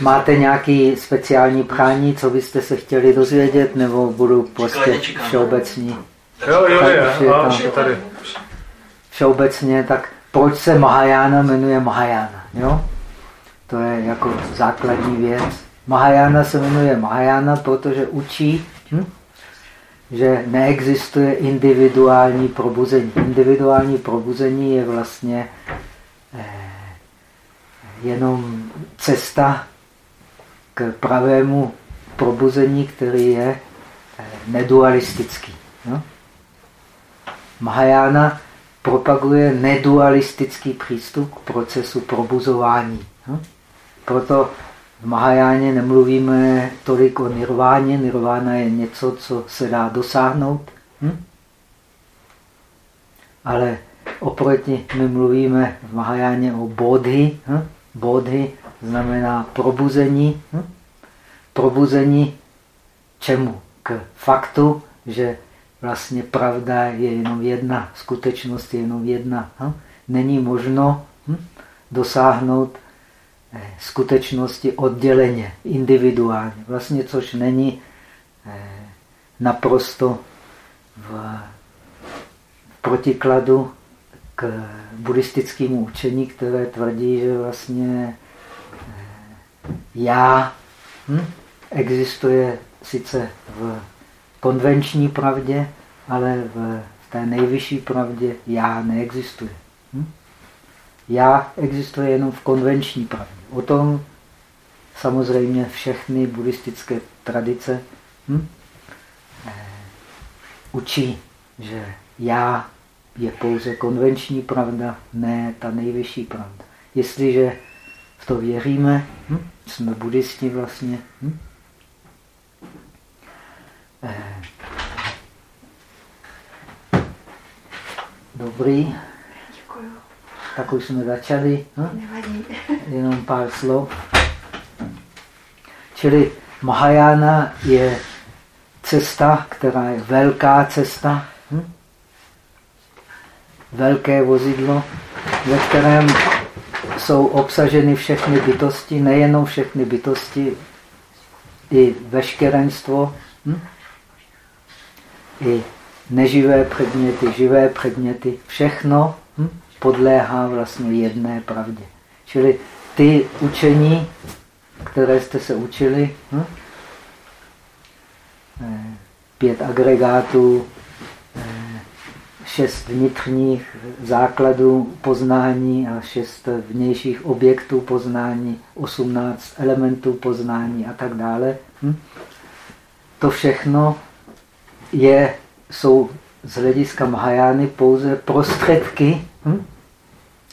Máte nějaký speciální prání, co byste se chtěli dozvědět, nebo budu prostě všeobecní? Jo, jo, jo, jo, tady. Všeobecně, tak proč se Mahajana jmenuje Mahajana? Jo? To je jako základní věc. Mahajana se jmenuje Mahajana, protože učí, hm? že neexistuje individuální probuzení. Individuální probuzení je vlastně eh, jenom cesta k pravému probuzení, který je eh, nedualistický. No? Mahajana propaguje nedualistický přístup k procesu probuzování. No? Proto v Mahajáně nemluvíme tolik o nirváně. Nirvána je něco, co se dá dosáhnout. Hm? Ale oproti my mluvíme v Mahajáně o bodhy. Hm? Bodhy znamená probuzení. Hm? Probuzení čemu? K faktu, že vlastně pravda je jenom jedna, skutečnost je jenom jedna. Hm? Není možno hm? dosáhnout eh, skutečnosti odděleně, individuálně. Vlastně, což není eh, naprosto v protikladu k buddhistickému učení, které tvrdí, že vlastně eh, já hm, existuje sice v konvenční pravdě, ale v, té nejvyšší pravdě já neexistuje. Hm? Já existuje jenom v konvenční pravdě. O tom samozřejmě všechny buddhistické tradice hm? eh, učí, že já je pouze konvenční pravda, ne ta nejvyšší pravda. Jestliže v to věříme, hm? jsme buddhisti vlastně, hm? eh, dobrý. Děkuju. Tak už jsme začali. Hm? Nevadí. Jenom pár slov. Čili Mahajana je cesta, která je velká cesta, hm? Velké vozidlo, ve kterém jsou obsaženy všechny bytosti, nejenom všechny bytosti, i veškerenstvo, hm? i neživé předměty, živé předměty, všechno hm? podléhá vlastně jedné pravdě. Čili ty učení, které jste se učili, hm? Eh, pět agregátů, eh, šest vnitřních základů poznání a šest vnějších objektů poznání, osmnáct elementů poznání a tak dále. Hm? To všechno je, jsou z hlediska Mahajány pouze prostředky hm?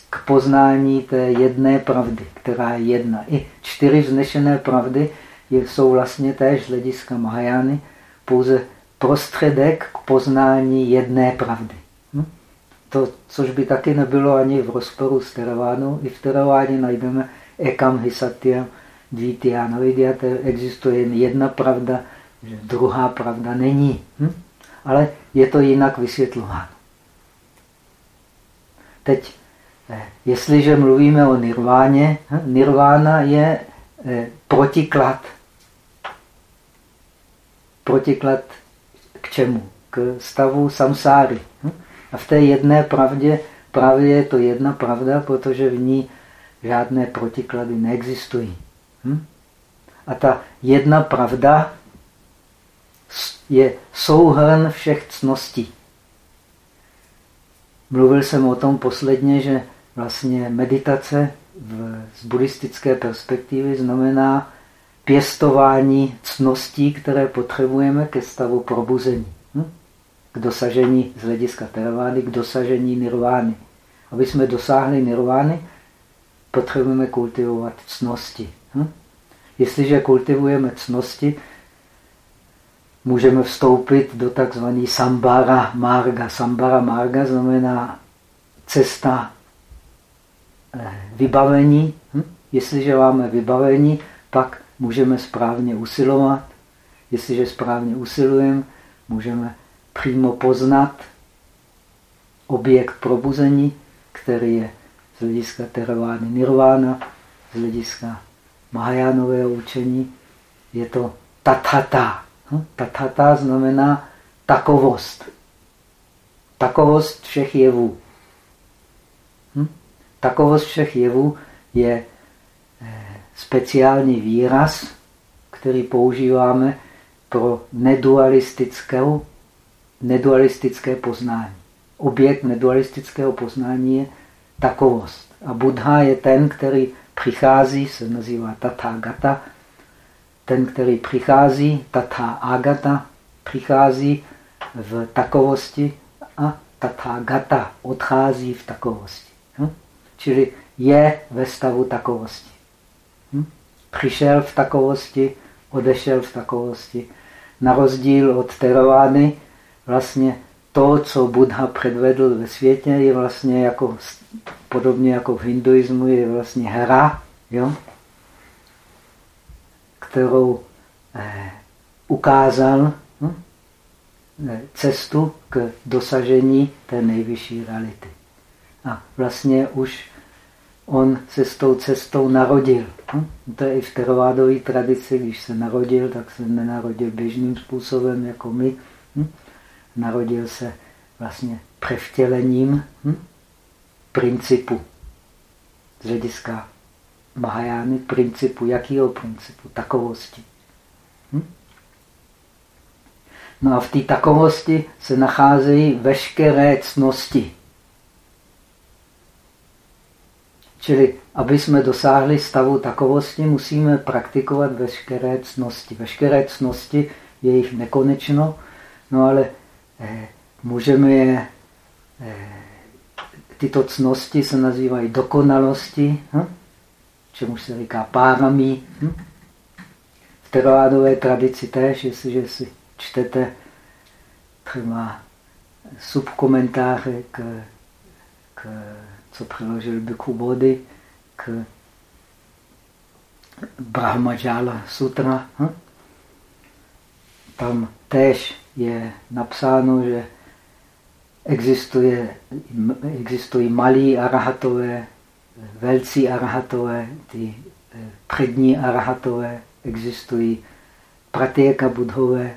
k poznání té jedné pravdy, která je jedna. I čtyři vznešené pravdy jsou vlastně též z hlediska Mahajány pouze prostředek k poznání jedné pravdy. To, což by taky nebylo ani v rozporu s Teravánou. I v Teraváně najdeme Ekam Hisatya Dvitya Navidyate. Existuje jen jedna pravda, že druhá pravda není. Hm? Ale je to jinak vysvětlováno. Teď, eh, jestliže mluvíme o nirváně, hm? nirvána je eh, protiklad. Protiklad k čemu? K stavu samsáry. Hm? A v té jedné pravdě právě je to jedna pravda, protože v ní žádné protiklady neexistují. Hm? A ta jedna pravda je souhrn všech cností. Mluvil jsem o tom posledně, že vlastně meditace v, z buddhistické perspektivy znamená pěstování cností, které potřebujeme ke stavu probuzení. Hm? Dosažení z hlediska teravány, k dosažení nirvány. Aby jsme dosáhli nirvány, potřebujeme kultivovat cnosti. Hm? Jestliže kultivujeme cnosti, můžeme vstoupit do takzvané sambara marga. Sambara marga znamená cesta eh, vybavení. Hm? Jestliže máme vybavení, pak můžeme správně usilovat. Jestliže správně usilujeme, můžeme přímo poznat objekt probuzení, který je z hlediska teravány nirvána, z hlediska Mahajánového učení je to tatata. Hm? Tatata znamená takovost. Takovost všech jevů. Hm? Takovost všech jevů je eh, speciální výraz, který používáme pro nedualistickou, nedualistické poznání. Objekt nedualistického poznání je takovost. A Buddha je ten, který přichází, se nazývá Tathagata, ten, který přichází, Tatha Agata, přichází v takovosti a Tathagata odchází v takovosti. Hm? Čili je ve stavu takovosti. Hm? Přišel v takovosti, odešel v takovosti. Na rozdíl od Teravány, vlastně to, co Buddha předvedl ve světě, je vlastně jako, podobně jako v hinduismu, je vlastně hra, jo? kterou eh, ukázal hm? Eh, cestu k dosažení té nejvyšší reality. A vlastně už on se s tou cestou narodil. Hm? To je i v teravádové tradici, když se narodil, tak se nenarodil běžným způsobem jako my. Hm? Narodil se vlastně převtělením hm? principu z hlediska Mahajány, principu, jakého principu? Takovosti. Hm? No a v té takovosti se nacházejí veškeré cnosti. Čili, aby jsme dosáhli stavu takovosti, musíme praktikovat veškeré cnosti. Veškeré cnosti je jich nekonečno, no ale můžeme je, eh, tyto cnosti se nazývají dokonalosti, hm? čemu se říká párami. Hm? V teravádové tradici též, jestliže si čtete třeba subkomentáře k, k co přeložil Bhikkhu Bodhi k Brahmajala Sutra. Hm? Tam též je napsáno, že existuje, existují malí arahatové, velcí arahatové, ty eh, přední arahatové, existují pratěka budhové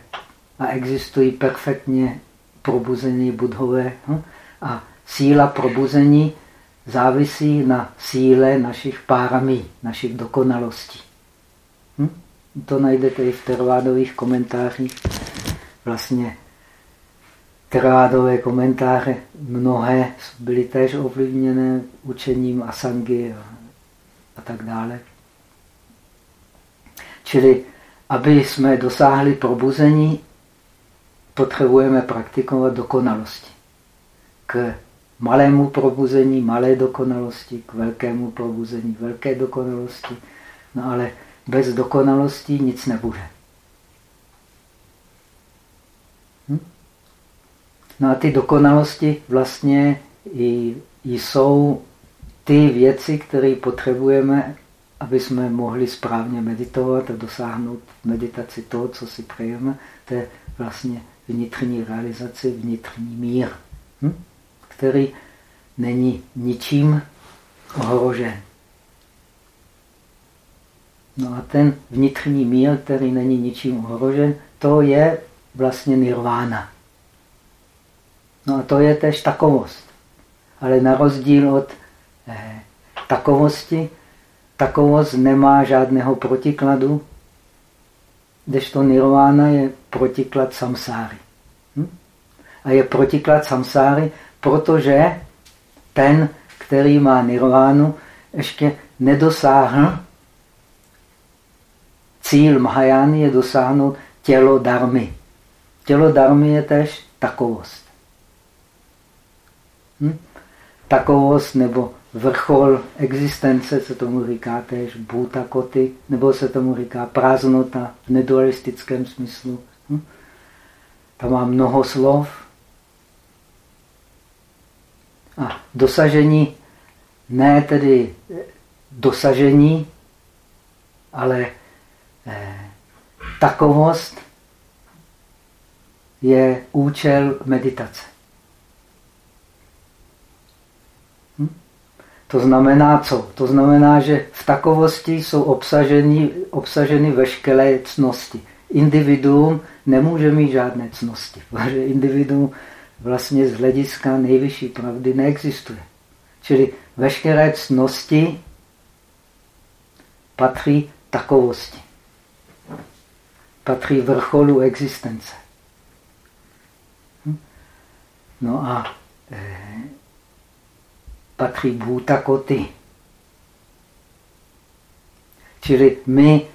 a existují perfektně probuzení budhové. Hm? A síla probuzení závisí na síle našich páramí, našich dokonalostí. Hm? To najdete i v tervádových komentářích. Vlastně tervádové komentáře mnohé byly též ovlivněné učením asangy a, a tak dále. Čili, aby jsme dosáhli probuzení, potřebujeme praktikovat dokonalosti. K malému probuzení malé dokonalosti, k velkému probuzení velké dokonalosti. No ale bez dokonalosti nic nebude. No a ty dokonalosti vlastně i, jsou ty věci, které potřebujeme, aby jsme mohli správně meditovat a dosáhnout meditaci toho, co si přejeme. To je vlastně vnitřní realizace, vnitřní mír. Hm? který není ničím ohrožen. No a ten vnitřní mír, který není ničím ohrožen, to je vlastně nirvána. No a to je tež takovost. Ale na rozdíl od eh, takovosti, takovost nemá žádného protikladu, kdežto nirvána je protiklad samsáry. Hm? A je protiklad samsáry, protože ten, který má nirvánu, ještě nedosáhl cíl Mahajány je dosáhnout tělo darmy. Tělo darmy je tež takovost. Hm? Takovost nebo vrchol existence se tomu říká tež bhuta koty, nebo se tomu říká prázdnota v nedualistickém smyslu. Hm? Tam má mnoho slov, a dosažení, ne tedy dosažení, ale eh, takovost je účel meditace. To znamená co? To znamená, že v takovosti jsou obsaženy, obsaženy veškeré cnosti. Individuum nemůže mít žádné cnosti, protože individuum vlastně z hlediska nejvyšší pravdy neexistuje. Čili veškeré cnosti patří takovosti. Patří vrcholu existence. Hm? No a e, patří bhuta koty. Čili my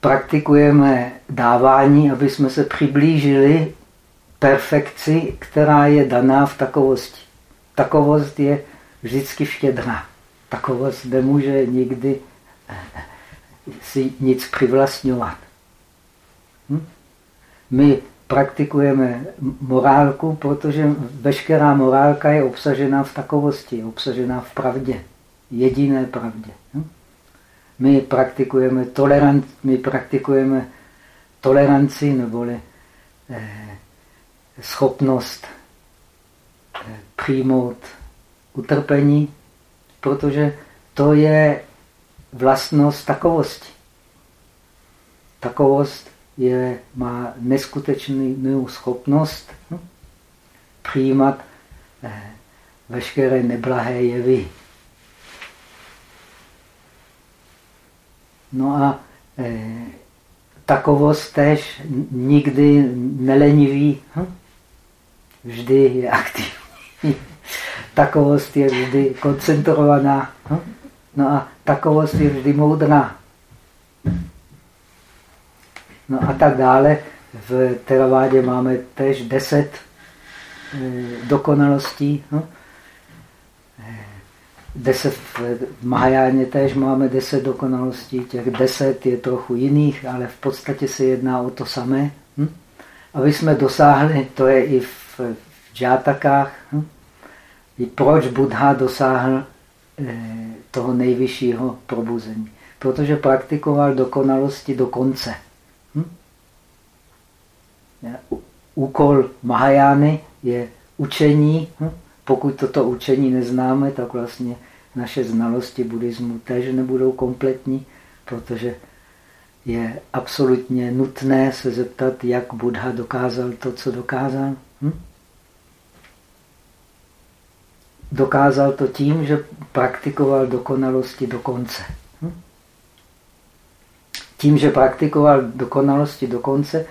praktikujeme dávání, aby jsme se přiblížili perfekci, která je daná v takovosti. Takovost je vždycky štědrá. Takovost nemůže nikdy si nic přivlastňovat. Hm? My praktikujeme morálku, protože veškerá morálka je obsažená v takovosti, obsažená v pravdě, jediné pravdě. Hm? My praktikujeme, toleranci, my praktikujeme toleranci neboli eh, schopnost eh, přijmout utrpení, protože to je vlastnost takovosti. Takovost je, má neskutečnou schopnost hm, přijímat eh, veškeré neblahé jevy. No a eh, takovost tež nikdy nelenivý, hm? vždy je aktivní. takovost je vždy koncentrovaná. Hm? No a takovost je vždy moudrá. No a tak dále. V teravádě máme tež deset eh, dokonalostí. No. Eh, deset, v Mahajáně tež máme deset dokonalostí. Těch deset je trochu jiných, ale v podstatě se jedná o to samé. Hm? Aby jsme dosáhli, to je i v, v džátakách, hm? i proč Buddha dosáhl eh, toho nejvyššího probuzení. Protože praktikoval dokonalosti do konce. Hm? Úkol Mahajány je učení. Hm? Pokud toto učení neznáme, tak vlastně naše znalosti buddhismu tež nebudou kompletní, protože je absolutně nutné se zeptat, jak Buddha dokázal to, co dokázal. Hm? Dokázal to tím, že praktikoval dokonalosti do konce. Hm? Tím, že praktikoval dokonalosti do konce,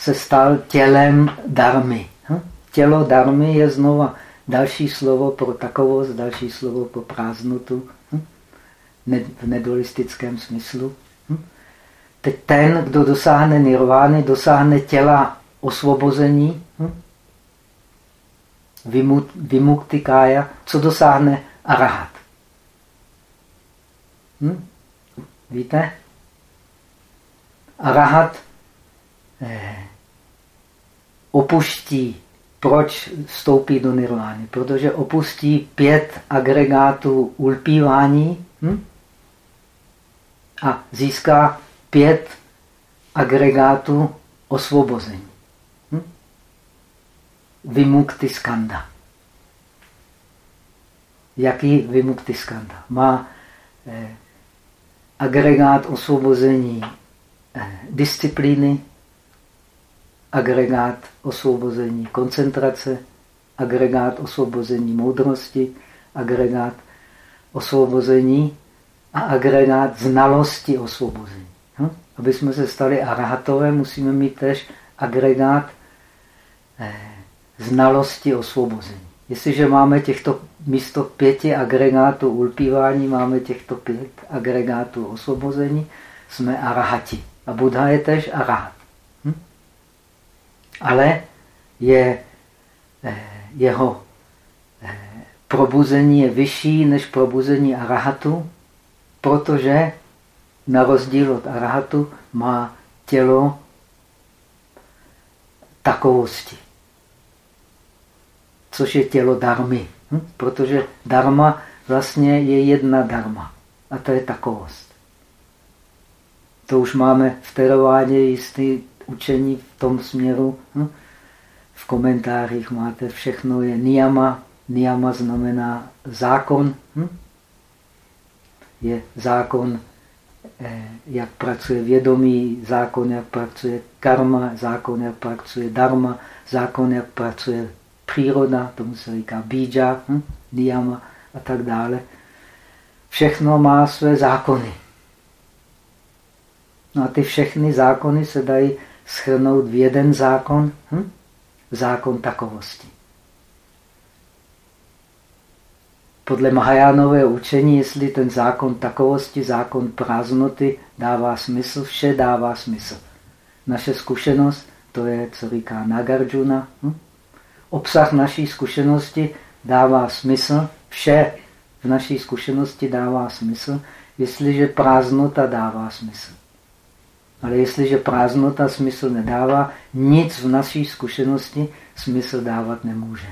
se stal tělem darmy. Hm? Tělo darmy je znova další slovo pro takovost, další slovo pro prázdnotu hm? v nedualistickém smyslu. Teď ten, kdo dosáhne nirvány, dosáhne těla osvobození, vymukti kája, co dosáhne arahat. Hm? Víte? Arahat eh, opuští. Proč vstoupí do nirvány? Protože opustí pět agregátů ulpívání hm? a získá pět agregátů osvobození vimukti skanda. Jaký vimukti skanda? Má eh, agregát osvobození eh, disciplíny, agregát osvobození koncentrace, agregát osvobození moudrosti, agregát osvobození a agregát znalosti osvobození. Hm? Aby jsme se stali arahatové, musíme mít tež agregát eh, znalosti osvobození. Jestliže máme těchto místo pěti agregátů ulpívání, máme těchto pět agregátů osvobození, jsme arahati. A Buddha je tež arahat. Ale je, eh, jeho eh, probuzení je vyšší než probuzení arahatu, protože na rozdíl od arahatu má tělo takovosti což je tělo darmy. Hm? Protože darma vlastně je jedna darma. A to je takovost. To už máme v terovádě jistý učení v tom směru. Hm? V komentářích máte všechno je niyama. Niyama znamená zákon. Hm? je zákon, eh, jak pracuje vědomí, zákon, jak pracuje karma, zákon, jak pracuje dharma, zákon, jak pracuje příroda, tomu se říká bíja, hm? niyama a tak dále. Všechno má své zákony. No a ty všechny zákony se dají schrnout v jeden zákon, hm? zákon takovosti. Podle Mahajánové učení, jestli ten zákon takovosti, zákon prázdnoty dává smysl, vše dává smysl. Naše zkušenost, to je, co říká Nagarjuna, hm? obsah naší zkušenosti dává smysl, vše v naší zkušenosti dává smysl, jestliže prázdnota dává smysl. Ale jestliže prázdnota smysl nedává, nic v naší zkušenosti smysl dávat nemůže.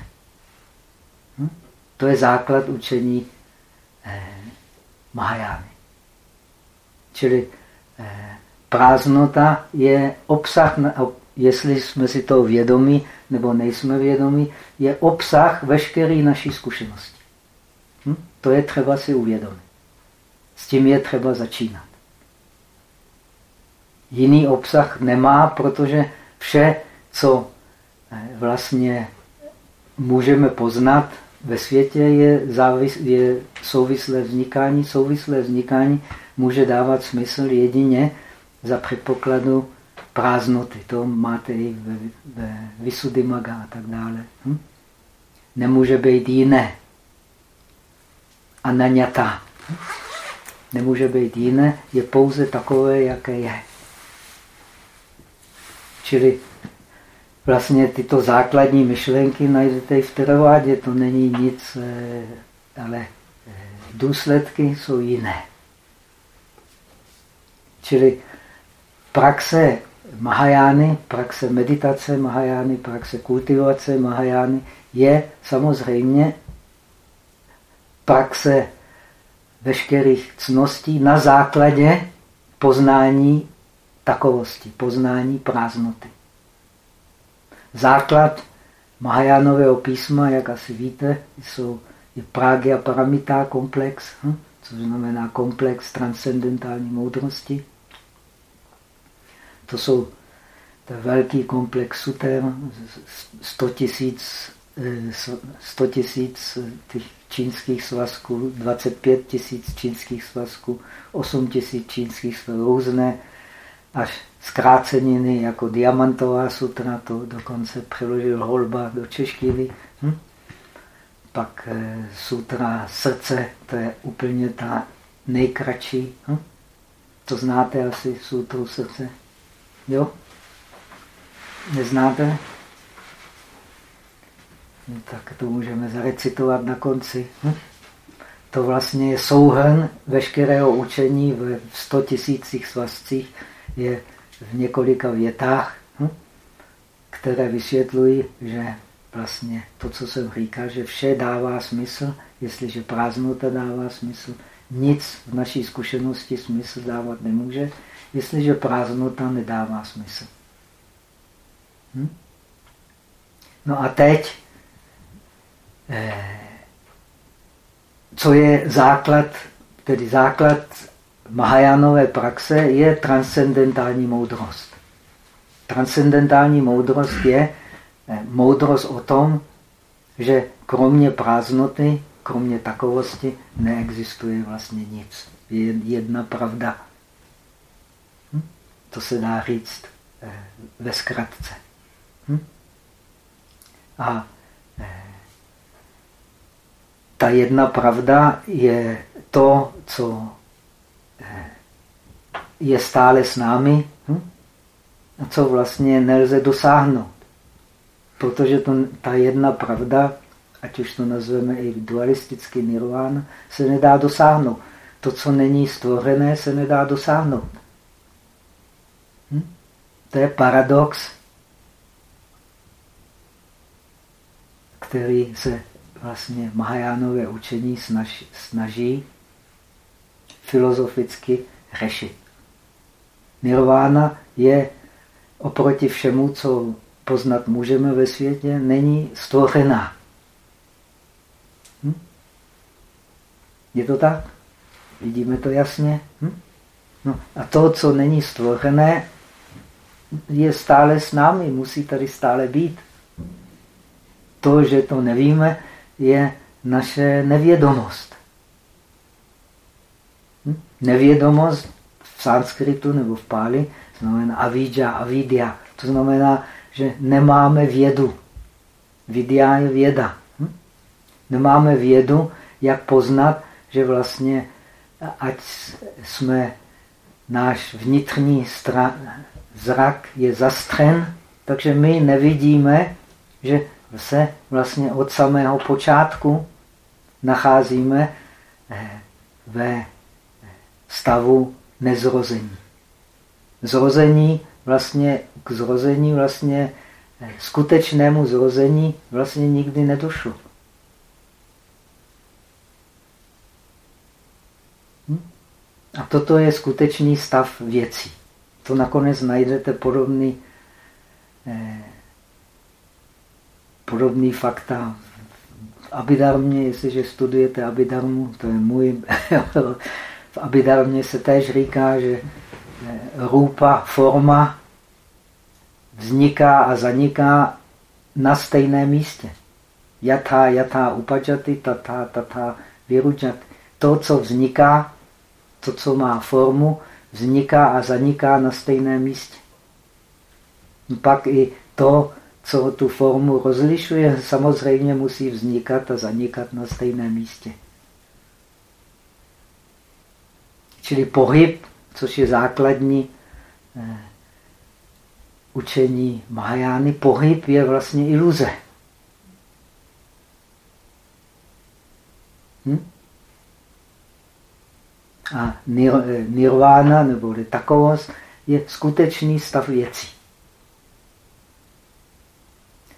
Hm? To je základ učení eh, Mahajány. Čili eh, prázdnota je obsah, jestli jsme si to vědomí nebo nejsme vědomí, je obsah veškeré naší zkušenosti. Hm? To je třeba si uvědomit. S tím je třeba začínat. Jiný obsah nemá, protože vše, co eh, vlastně můžeme poznat ve světě, je, závis, je souvislé vznikání. Souvislé vznikání může dávat smysl jedině za předpokladu prázdnoty. To máte i ve, ve Visuddhimaga a tak dále. Hm? Nemůže být jiné. Ananyata. Nemůže být jiné, je pouze takové, jaké je. Čili vlastně tyto základní myšlenky najdete i v teravádě. To není nic, eh, ale eh, důsledky jsou jiné. Čili praxe Mahajány, praxe meditace Mahajány, praxe kultivace Mahajány je samozřejmě praxe veškerých cností na základě poznání takovosti, poznání prázdnoty. Základ Mahajánového písma, jak asi víte, jsou je Pragya Paramita komplex, hm? což znamená komplex transcendentální moudrosti. To jsou to velký komplex suter, 100 tisíc 100 tisíc těch čínských svazků, 25 tisíc čínských svazků, 8 tisíc čínských svazků, různé až zkráceniny jako diamantová sutra, to dokonce přeložil Holba do češtiny. Hm? Pak eh, sutra srdce, to je úplně ta nejkratší. Hm? To znáte asi, sutru srdce. Jo? Neznáte? No, tak to můžeme zarecitovat na konci. Hm? To vlastně je souhrn veškerého učení v 100 tisících svazcích, je v několika větách, hm? které vysvětlují, že vlastně to, co jsem říkal, že vše dává smysl, jestliže prázdnota dává smysl, nic v naší zkušenosti smysl dávat nemůže, jestliže prázdnota nedává smysl. Hm? No a teď, eh, co je základ, tedy základ Mahajánové praxe, je transcendentální moudrost. Transcendentální moudrost je eh, moudrost o tom, že kromě prázdnoty, kromě takovosti, neexistuje vlastně nic. Je jedna pravda. To se dá říct eh, ve zkratce. Hm? A eh, ta jedna pravda je to, co je stále s námi hm? a co vlastně nelze dosáhnout. Protože to, ta jedna pravda, ať už to nazveme i dualisticky nirvana, se nedá dosáhnout. To, co není stvořené, se nedá dosáhnout. To je paradox, který se vlastně Mahajánové učení snaží, snaží filozoficky řešit. Nirvána je oproti všemu, co poznat můžeme ve světě, není stvořená. Hm? Je to tak? Vidíme to jasně? Hm? No, a to, co není stvořené, je stále s námi, musí tady stále být. To, že to nevíme, je naše nevědomost. Hm? Nevědomost v sanskritu nebo v páli znamená avidja, avidya. To znamená, že nemáme vědu. Vidya je věda. Hm? Nemáme vědu, jak poznat, že vlastně, ať jsme náš vnitřní zrak je zastřen, takže my nevidíme, že se vlastně od samého počátku nacházíme eh, ve stavu nezrození. Zrození vlastně k zrození vlastně eh, skutečnému zrození vlastně nikdy nedošlo. Hm? A toto je skutečný stav věcí. To nakonec najdete podobný, eh, podobný fakta v Abidarmě, jestliže studujete Abidarmu, to je můj, v Abidarmě se též říká, že eh, rupa, forma vzniká a zaniká na stejném místě. Jatá, jatá upajati, tata, tata vyrujat. To, co vzniká, to, co má formu, vzniká a zaniká na stejném místě. Pak i to, co tu formu rozlišuje, samozřejmě musí vznikat a zanikat na stejném místě. Čili pohyb, což je základní eh, učení Mahajány, pohyb je vlastně iluze. Hm? A nir, nirvána, nebo takovost, je skutečný stav věcí.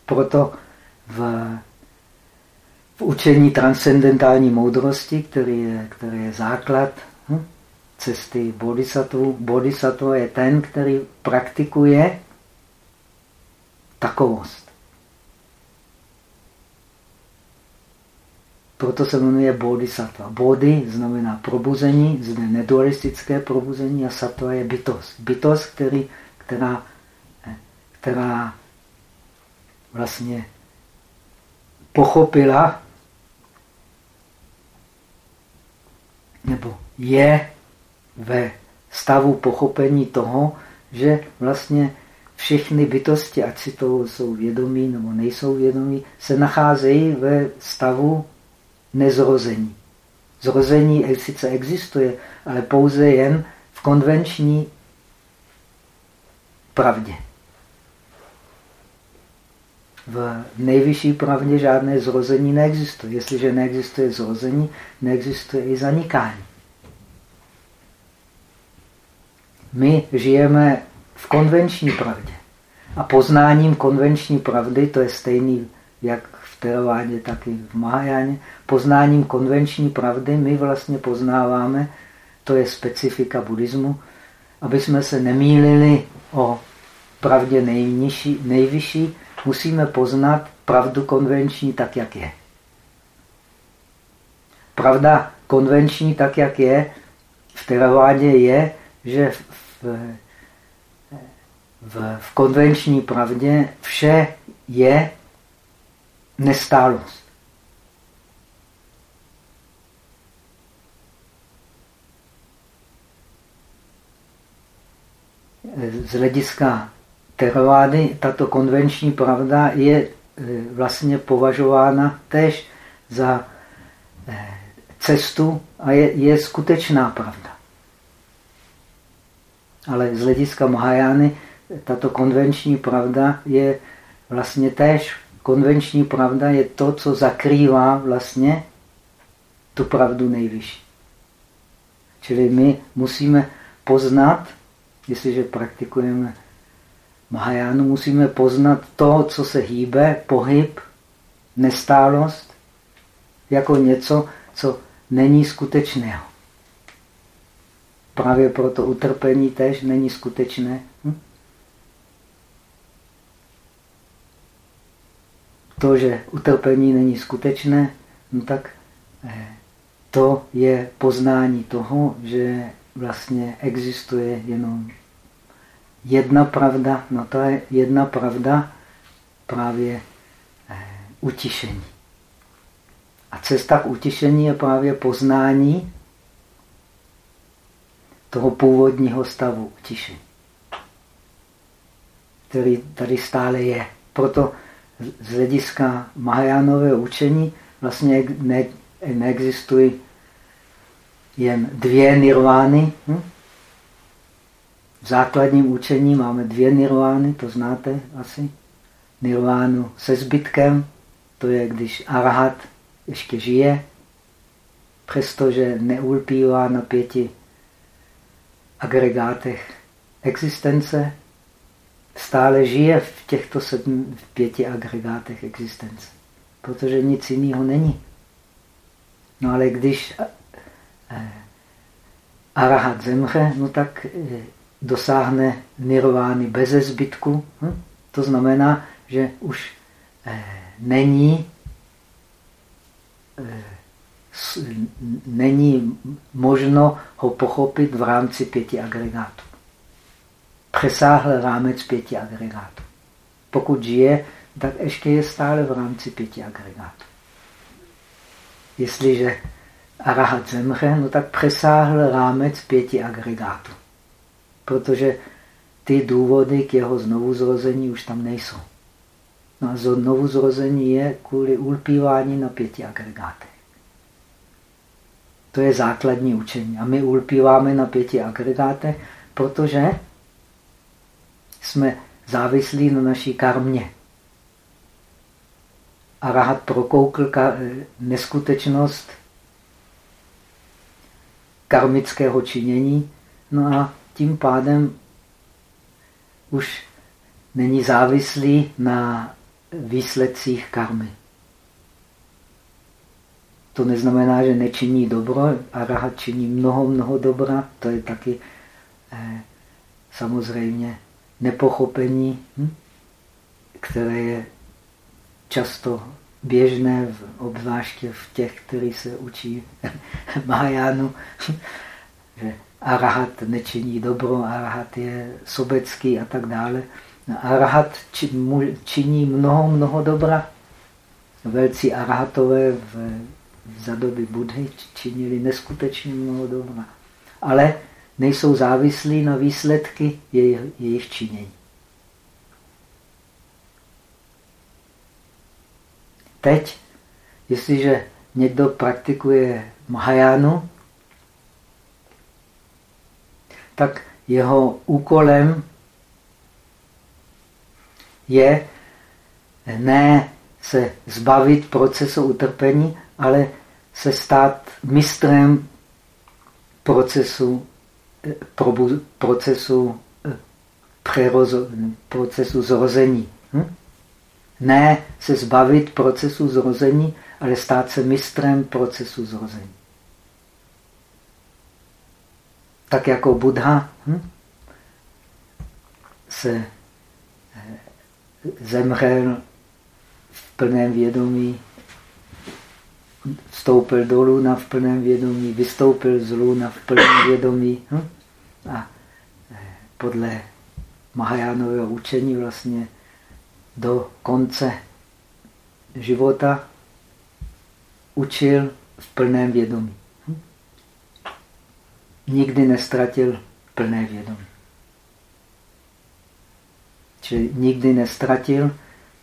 Proto v, v učení transcendentální moudrosti, který je, který je základ cesty bodhisattva, bodhisattva je ten, který praktikuje takovost. Proto se jmenuje bodhisattva. Bodhi znamená probuzení, zde nedualistické probuzení a sattva je bytost. Bytost, který, která, která vlastně pochopila nebo je ve stavu pochopení toho, že vlastně všechny bytosti, ať si to jsou vědomí nebo nejsou vědomí, se nacházejí ve stavu nezrození. Zrození sice existuje, ale pouze jen v konvenční pravdě. V nejvyšší pravdě žádné zrození neexistuje. Jestliže neexistuje zrození, neexistuje i zanikání. My žijeme v konvenční pravdě. A poznáním konvenční pravdy, to je stejný jak v Teravádě, tak i v Mahajáně, poznáním konvenční pravdy my vlastně poznáváme, to je specifika buddhismu, aby jsme se nemýlili o pravdě nejnižší, nejvyšší, musíme poznat pravdu konvenční tak, jak je. Pravda konvenční tak, jak je, v Teravádě je, že v, v, v konvenční pravdě vše je nestálost. Z hlediska teravády tato konvenční pravda je e, vlastně považována tež za e, cestu a je, je skutečná pravda. Ale z hlediska Mahajány tato konvenční pravda je vlastně též konvenční pravda je to, co zakrývá vlastně tu pravdu nejvyšší. Čili my musíme poznat, jestliže praktikujeme Mahajánu, musíme poznat to, co se hýbe, pohyb, nestálost, jako něco, co není skutečného. Právě proto utrpení tež není skutečné. Hm? To, že utrpení není skutečné, no tak eh, to je poznání toho, že vlastně existuje jenom jedna pravda, no to je jedna pravda právě eh, utišení. A cesta k utišení je právě poznání toho původního stavu utišení, který tady stále je. Proto z hlediska Mahajánového učení vlastně ne, neexistují jen dvě nirvány. Hm? V základním učení máme dvě nirvány, to znáte asi. Nirvánu se zbytkem, to je, když arahat ještě žije, přestože neulpívá na pěti agregátech existence, stále žije v těchto sedm, v pěti agregátech existence, protože nic jiného není. No ale když eh, arahat zemře, no tak eh, dosáhne nirvány bez zbytku. Hm? To znamená, že už eh, není není možno ho pochopit v rámci pěti agregátů. Přesáhl rámec pěti agregátů. Pokud žije, tak ještě je stále v rámci pěti agregátů. Jestliže arahat zemře, no tak přesáhl rámec pěti agregátů. Protože ty důvody k jeho znovuzrození už tam nejsou. No a znovuzrození je kvůli ulpívání na pěti agregátech. To je základní učení. A my ulpíváme na pěti agregátech, protože jsme závislí na naší karmě. A rahat prokoukl neskutečnost karmického činění, no a tím pádem už není závislý na výsledcích karmy. To neznamená, že nečiní dobro. Arahat činí mnoho, mnoho dobra. To je taky eh, samozřejmě nepochopení, hm? které je často běžné, v, obzvláště v těch, kteří se učí Mahajánu, že arahat nečiní dobro, arahat je sobecký a tak dále. Arahat činí mnoho, mnoho dobra. Velcí arahatové v za doby Budhy činili neskutečně mnoho dobra. Ale nejsou závislí na výsledky jejich, činění. Teď, jestliže někdo praktikuje Mahajánu, tak jeho úkolem je ne se zbavit procesu utrpení, ale se stát mistrem procesu, probu, procesu, prerozo, procesu zrození. Hm? Ne se zbavit procesu zrození, ale stát se mistrem procesu zrození. Tak jako Buddha hm? se eh, zemřel v plném vědomí vstoupil do luna v plném vědomí, vystoupil z luna v plném vědomí. Hm? A eh, podle Mahajánového učení vlastně do konce života učil v plném vědomí. Hm? Nikdy nestratil plné vědomí. Čili nikdy nestratil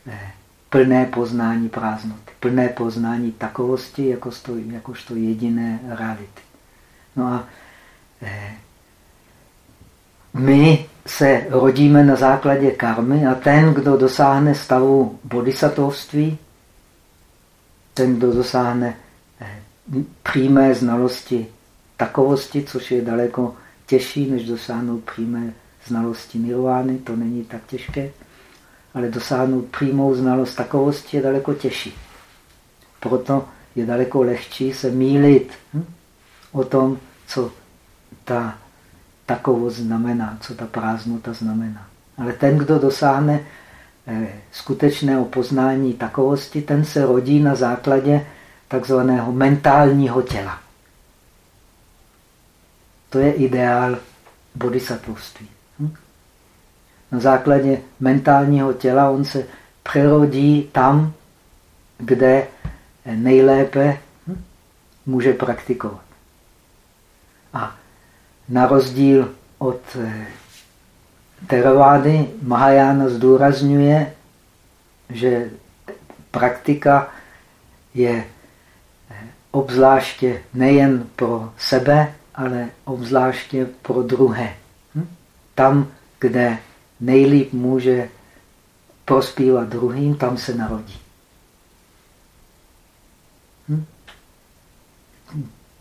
eh, plné poznání prázdnoty, plné poznání takovosti jakožto, jakožto jediné reality. No a eh, my se rodíme na základě karmy a ten, kdo dosáhne stavu bodhisattvství, ten, kdo dosáhne eh, přímé znalosti takovosti, což je daleko těžší, než dosáhnout přímé znalosti nirvány, to není tak těžké, ale dosáhnout přímou znalost takovosti je daleko těžší. Proto je daleko lehčí se mílit hm? o tom, co ta takovost znamená, co ta prázdnota znamená. Ale ten, kdo dosáhne eh, skutečného poznání takovosti, ten se rodí na základě takzvaného mentálního těla. To je ideál bodhisattvoství. Hm? Na základě mentálního těla on se přerodí tam, kde nejlépe hm, může praktikovat. A na rozdíl od eh, Teravády Mahajana zdůrazňuje, že praktika je eh, obzvláště nejen pro sebe, ale obzvláště pro druhé. Hm? Tam, kde nejlíp může prospívat druhým, tam se narodí.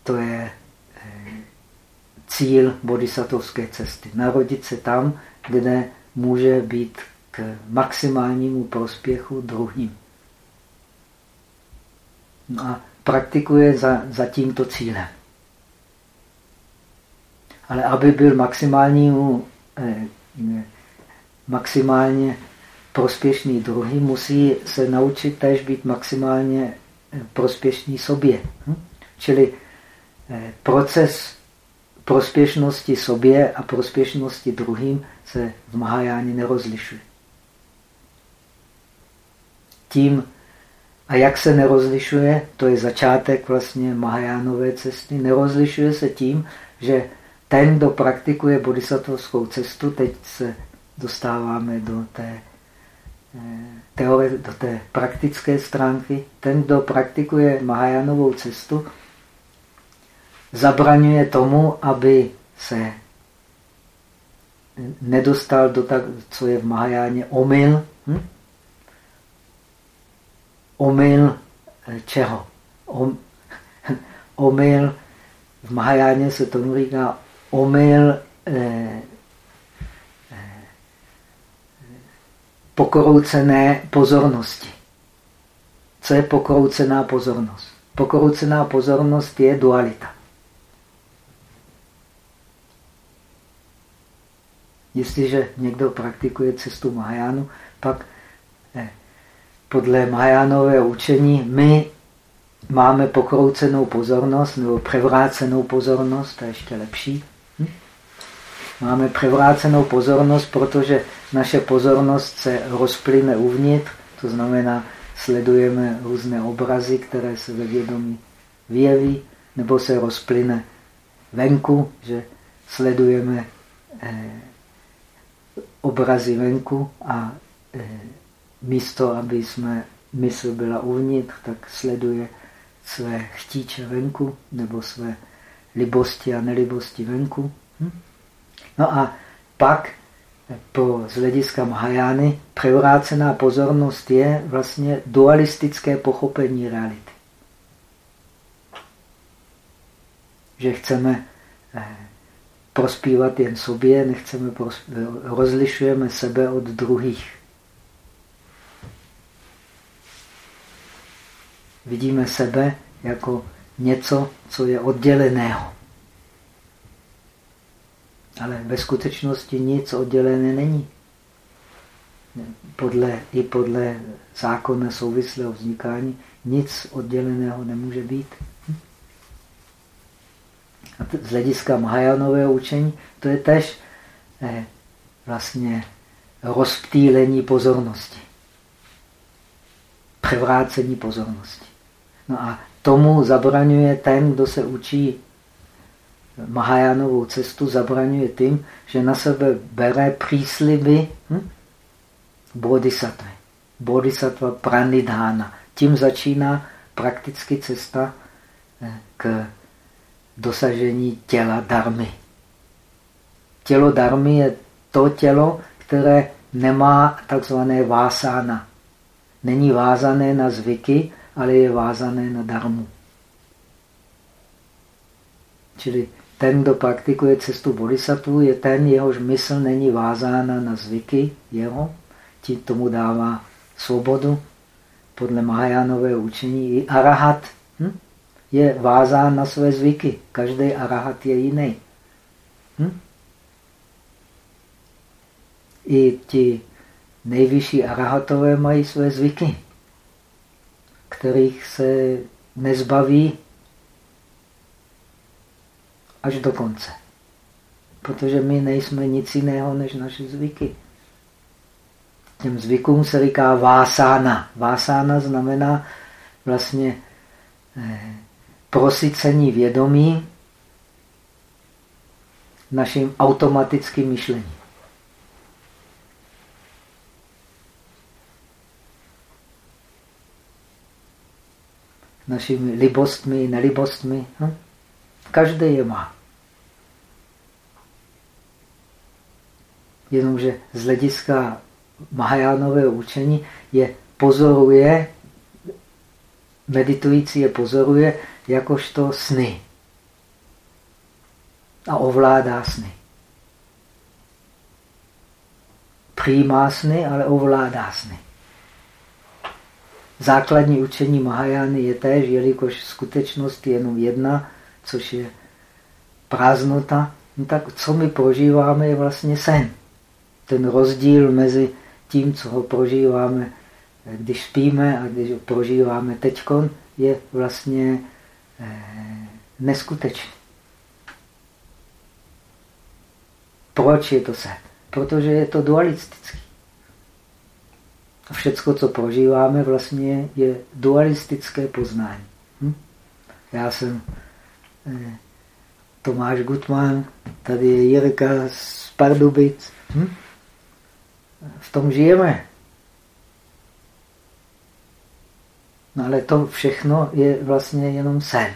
To je eh, cíl bodhisattvské cesty. Narodit se tam, kde může být k maximálnímu prospěchu druhým. No a praktikuje za, za tímto cílem. Ale aby byl maximálnímu, eh, maximálně prospěšný druhý, musí se naučit tež být maximálně eh, prospěšný sobě. Hm? Čili proces prospěšnosti sobě a prospěšnosti druhým se v Mahajáně nerozlišuje. Tím, a jak se nerozlišuje, to je začátek vlastně Mahajánové cesty, nerozlišuje se tím, že ten, kdo praktikuje bodhisattvskou cestu, teď se dostáváme do té, eh, teore, do té praktické stránky, ten, kdo praktikuje Mahajánovou cestu, zabraňuje tomu, aby se nedostal do tak, co je v Mahajáně omyl. Hm? Omyl eh, čeho? Om, omyl, v Mahajáně se tomu říká omyl eh, eh, pokroucené pozornosti. Co je pokroucená pozornost? Pokroucená pozornost je dualita. Jestliže někdo praktikuje cestu Mahajánu, pak eh, podle Mahajánového učení my máme pokroucenou pozornost nebo převrácenou pozornost, to je ještě lepší. Hm? Máme převrácenou pozornost, protože naše pozornost se rozplyne uvnitř, to znamená, sledujeme různé obrazy, které se ve vědomí vyjeví, nebo se rozplyne venku, že sledujeme eh, obrazy venku a e, místo, aby jsme mysl byla uvnitř, tak sleduje své chtíče venku nebo své libosti a nelibosti venku. Hm? No a pak po, z hlediska Mahajány převrácená pozornost je vlastně dualistické pochopení reality. Že chceme eh, prospívat jen sobě, nechceme rozlišujeme sebe od druhých. Vidíme sebe jako něco, co je odděleného. Ale ve skutečnosti nic oddělené není. Podle, I podle zákona souvislého vznikání nic odděleného nemůže být. Z hlediska Mahajánového učení to je tež eh, vlastně rozptýlení pozornosti. Převrácení pozornosti. No a tomu zabraňuje ten, kdo se učí Mahajánovou cestu, zabraňuje tím, že na sebe bere přísliby hm? bodhisattva. Bodhisattva pranidhána. Tím začíná prakticky cesta eh, k dosažení těla darmy. Tělo darmy je to tělo, které nemá takzvané vásána. Není vázané na zvyky, ale je vázané na darmu. Čili ten, kdo praktikuje cestu bodhisattva, je ten, jehož mysl není vázána na zvyky jeho, tím tomu dává svobodu. Podle Mahajánového učení i arahat. Hm? Je vázán na své zvyky. Každý arahat je jiný. Hm? I ti nejvyšší arahatové mají své zvyky, kterých se nezbaví až do konce. Protože my nejsme nic jiného než naše zvyky. Těm zvykům se říká vásána. Vásána znamená vlastně eh, prosycení vědomí naším automatickým myšlením. Našimi libostmi, nelibostmi. Hm? Každý je má. Jenomže z hlediska Mahajánového učení je pozoruje, meditující je pozoruje jakožto sny. A ovládá sny. Přijímá sny, ale ovládá sny. Základní učení Mahajány je též, jelikož skutečnost je jenom jedna, což je prázdnota, no tak co my prožíváme je vlastně sen. Ten rozdíl mezi tím, co ho prožíváme, když spíme a když ho prožíváme teď, je vlastně neskutečný. Proč je to se? Protože je to dualistický. A všecko, co prožíváme, vlastně je dualistické poznání. Hm? Já jsem eh, Tomáš Gutman, tady je Jirka z Pardubic. Hm? v tom žijeme. No ale to všechno je vlastně jenom sen.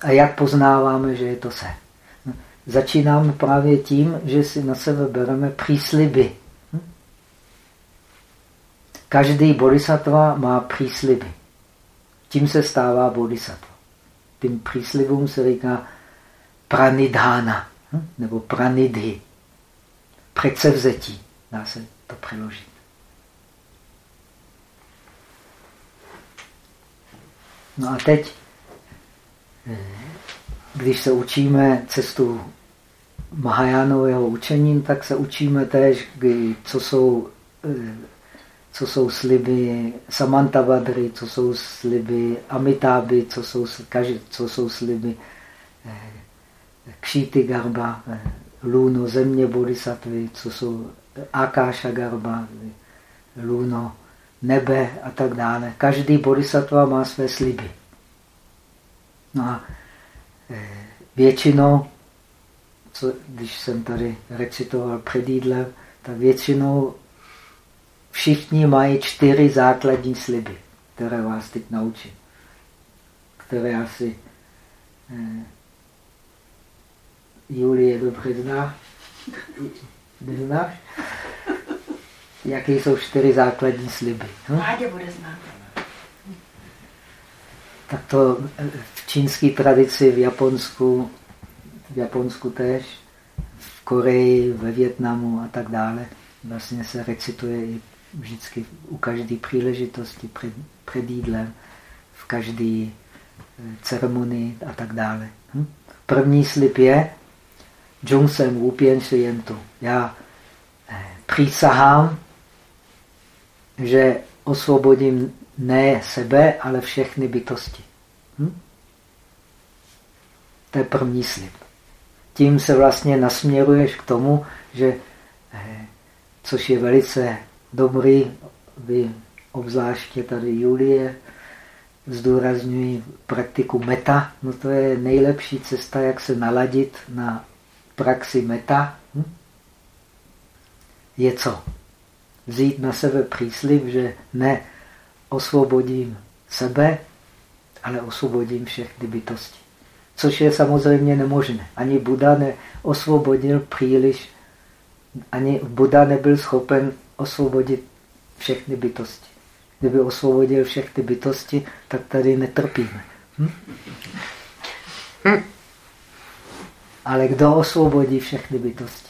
A jak poznáváme, že je to sen? Začínáme právě tím, že si na sebe bereme přísliby. Každý bodhisattva má přísliby. Tím se stává bodhisattva. Tím příslibům se říká pranidhána hm? nebo pranidhi předsevzetí. Dá se to přeložit. No a teď, eh, když se učíme cestu Mahajánového učení, tak se učíme též, co jsou, eh, co jsou sliby Samantavadry, co jsou sliby Amitáby, co jsou, co jsou sliby eh, Kšíty Garba, luno země bodhisattvy, co jsou Akáša Garba, luno nebe a tak dále. Každý bodhisattva má své sliby. No a e, většinou, co, když jsem tady recitoval před jídlem, tak většinou všichni mají čtyři základní sliby, které vás teď naučím. Které asi eh, Julie dobře zná. Neznáš? Jaké jsou čtyři základní sliby? Hm? Vládě bude znát. Tak to v čínské tradici, v Japonsku, v Japonsku tež, v Koreji, ve Větnamu a tak dále, vlastně se recituje i vždycky u každé příležitosti před, před jídlem, v každé eh, ceremonii a tak dále. Hm? První slib je, Jungsem Wupien Shientu. Já eh, přísahám, že osvobodím ne sebe, ale všechny bytosti. Hm? To je první slib. Tím se vlastně nasměruješ k tomu, že, eh, což je velice dobrý, vy obzvláště tady Julie, zdůrazňují praktiku meta, no to je nejlepší cesta, jak se naladit na praxi meta hm? je co? Vzít na sebe příslip, že ne osvobodím sebe, ale osvobodím všechny bytosti. Což je samozřejmě nemožné. Ani Buda neosvobodil příliš, ani Buda nebyl schopen osvobodit všechny bytosti. Kdyby osvobodil všechny bytosti, tak tady netrpíme. Hm? Hm. Ale kdo osvobodí všechny bytosti?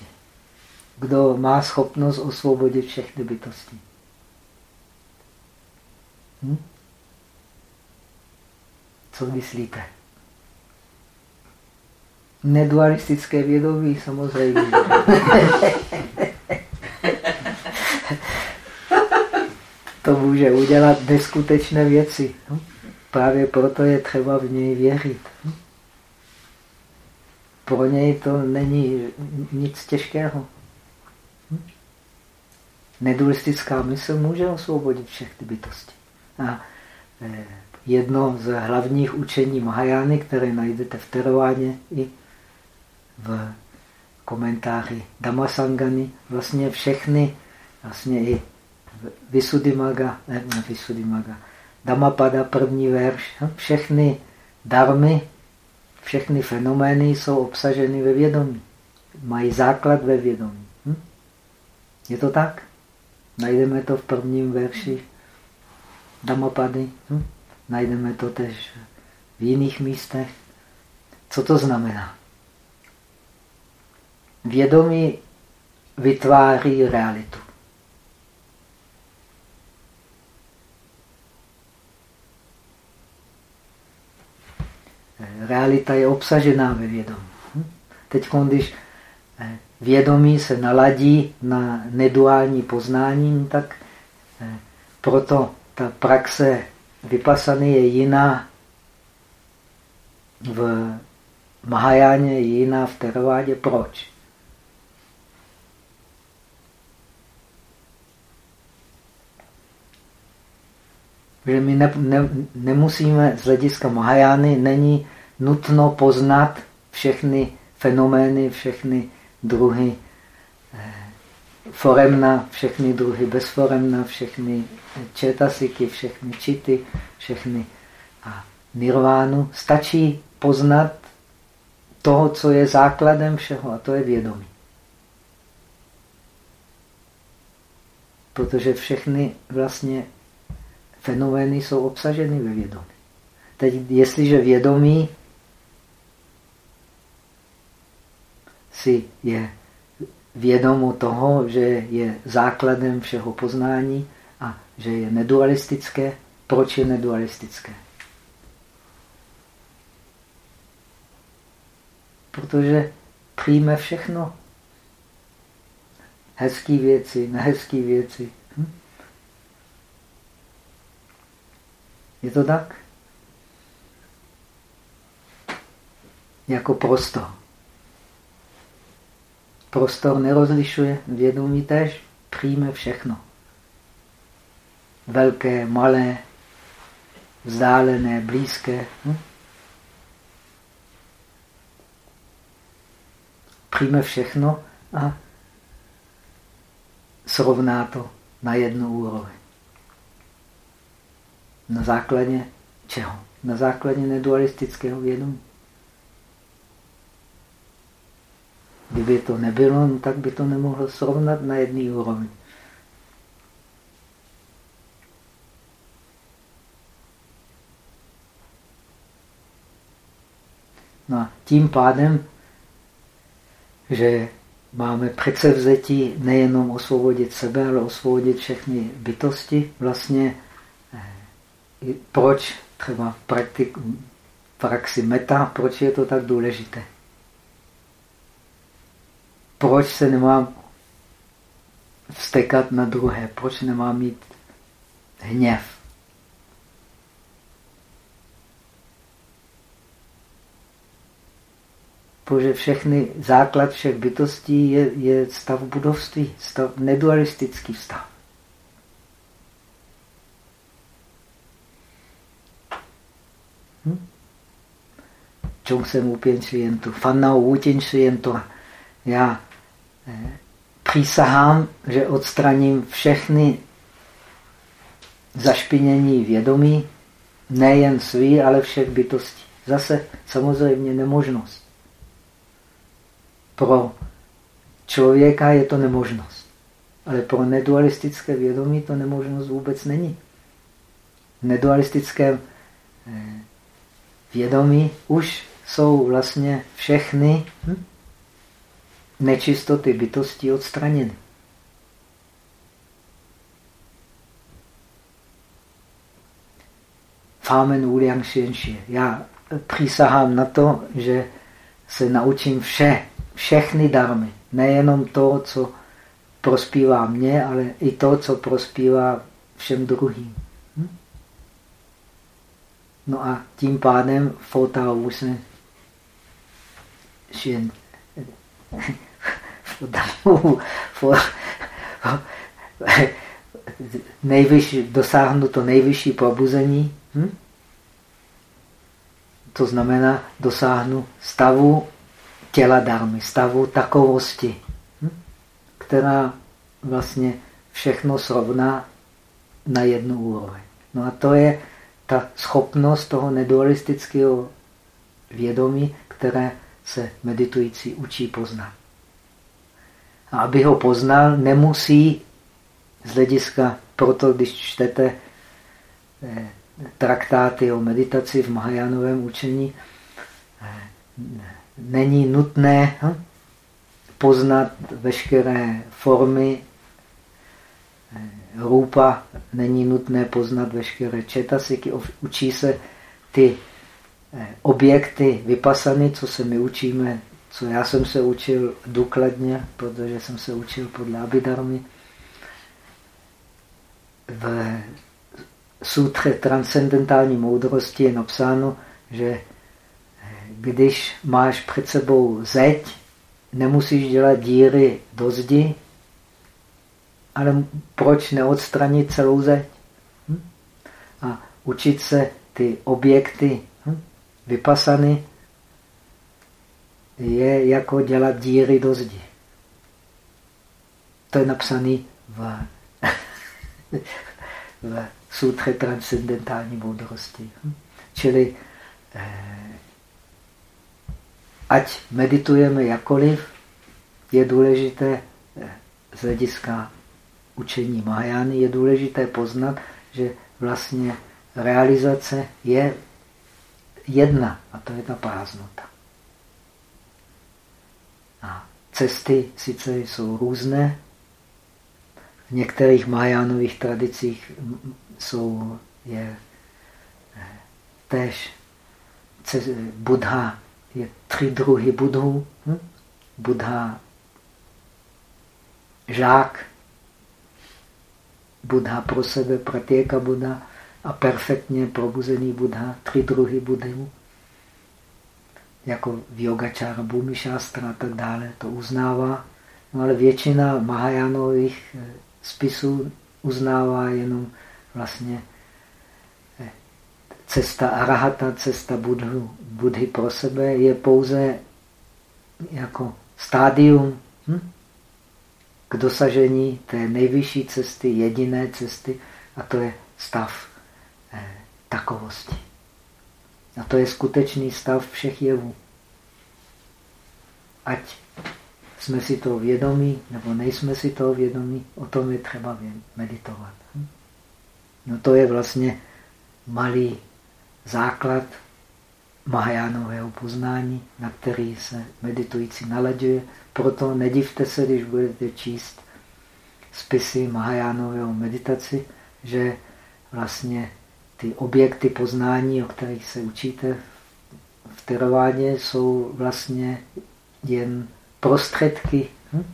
Kdo má schopnost osvobodit všechny bytosti? Hm? Co myslíte? Nedualistické vědomí samozřejmě. to může udělat neskutečné věci. Hm? Právě proto je třeba v něj věřit. Hm? pro něj to není nic těžkého. Nedualistická mysl může osvobodit všechny bytosti. A eh, jedno z hlavních učení Mahajány, které najdete v Terováně i v komentáři Damasangany, vlastně všechny, vlastně i Visuddhimaga, ne, ne Visuddhimaga, Damapada, první verš, hm, všechny darmy, všechny fenomény jsou obsaženy ve vědomí. Mají základ ve vědomí. Hm? Je to tak? Najdeme to v prvním verši Damapady. Hm? Najdeme to tež v jiných místech. Co to znamená? Vědomí vytváří realitu. Realita je obsažená ve vědomí. Hm? Teď, když eh, vědomí se naladí na neduální poznání, tak eh, proto ta praxe vypasany je jiná v Mahajáně, je jiná v Teravádě. Proč? Že my ne, ne, nemusíme z hlediska Mahajány, není nutno poznat všechny fenomény, všechny druhy eh, foremna, všechny druhy bezforemna, všechny četasiky, všechny čity, všechny a nirvánu. Stačí poznat toho, co je základem všeho, a to je vědomí. Protože všechny vlastně fenomény jsou obsaženy ve vědomí. Teď, jestliže vědomí si je vědomo toho, že je základem všeho poznání a že je nedualistické. Proč je nedualistické? Protože přijme všechno. Hezké věci, nehezké věci. Hm? Je to tak? Jako prostor. Prostor nerozlišuje, vědomí tež přijme všechno. Velké, malé, vzdálené, blízké. Hm? Přijme všechno a srovná to na jednu úroveň. Na základě čeho? Na základě nedualistického vědomí. Kdyby to nebylo, no tak by to nemohlo srovnat na jedné úrovni. No a tím pádem, že máme předsevzetí nejenom osvobodit sebe, ale osvobodit všechny bytosti, vlastně eh, proč třeba v praxi meta, proč je to tak důležité? Proč se nemám vstekat na druhé, proč nemám mít hněv. Protože všechny, základ všech bytostí je, je stav budovství, stav, nedualistický stav. Hm? Čong jsem upěn svijentu, fannao útěn svijentu. Já přísahám, že odstraním všechny zašpinění vědomí, nejen svý, ale všech bytostí. Zase samozřejmě nemožnost. Pro člověka je to nemožnost. Ale pro nedualistické vědomí to nemožnost vůbec není. V nedualistickém eh, vědomí už jsou vlastně všechny hm? Nečistoty bytosti odstraněny. Fámen Wuliang Xianxie. Já přísahám na to, že se naučím vše, všechny darmy. Nejenom to, co prospívá mně, ale i to, co prospívá všem druhým. Hm? No a tím pádem Fotao se že nejvyšší, dosáhnu to nejvyšší probuzení, hm? to znamená dosáhnu stavu těla darmy, stavu takovosti, hm? která vlastně všechno srovná na jednu úroveň. No a to je ta schopnost toho nedualistického vědomí, které se meditující učí poznat. A aby ho poznal, nemusí z hlediska, proto když čtete eh, traktáty o meditaci v Mahajánovém učení, eh, není nutné hm, poznat veškeré formy eh, rupa, není nutné poznat veškeré četasiky, učí se ty objekty vypasany, co se my učíme, co já jsem se učil důkladně, protože jsem se učil podle Abidarmy. V sutře transcendentální moudrosti je napsáno, že když máš před sebou zeď, nemusíš dělat díry do zdi, ale proč neodstranit celou zeď? Hm? A učit se ty objekty vypasany je jako dělat díry do zdi. To je napsané v, v sutře transcendentální moudrosti. Čili eh, ať meditujeme jakoliv, je důležité eh, z hlediska učení Mahajány, je důležité poznat, že vlastně realizace je jedna a to je ta prázdnota. A cesty sice jsou různé, v některých Mahajánových tradicích jsou, je eh, tež Buddha, je tři druhy Budhu. Hm? Buddha žák, Buddha pro sebe, pratěka Buddha a perfektně probuzený Buddha, tři druhy Budhu, jako yogačára, Bhumišástra a tak dále, to uznává. No ale většina Mahajánových eh, spisů uznává jenom vlastně eh, cesta arahata, cesta budhu, budhy pro sebe je pouze jako stádium hm? k dosažení té nejvyšší cesty, jediné cesty, a to je stav eh, takovosti. A to je skutečný stav všech jevů. Ať jsme si toho vědomí, nebo nejsme si toho vědomí, o tom je třeba meditovat. Hm? No to je vlastně malý základ Mahajánového poznání, na který se meditující nalaďuje. Proto nedivte se, když budete číst spisy Mahajánového meditaci, že vlastně ty objekty poznání, o kterých se učíte v terovádě, jsou vlastně jen prostředky hm?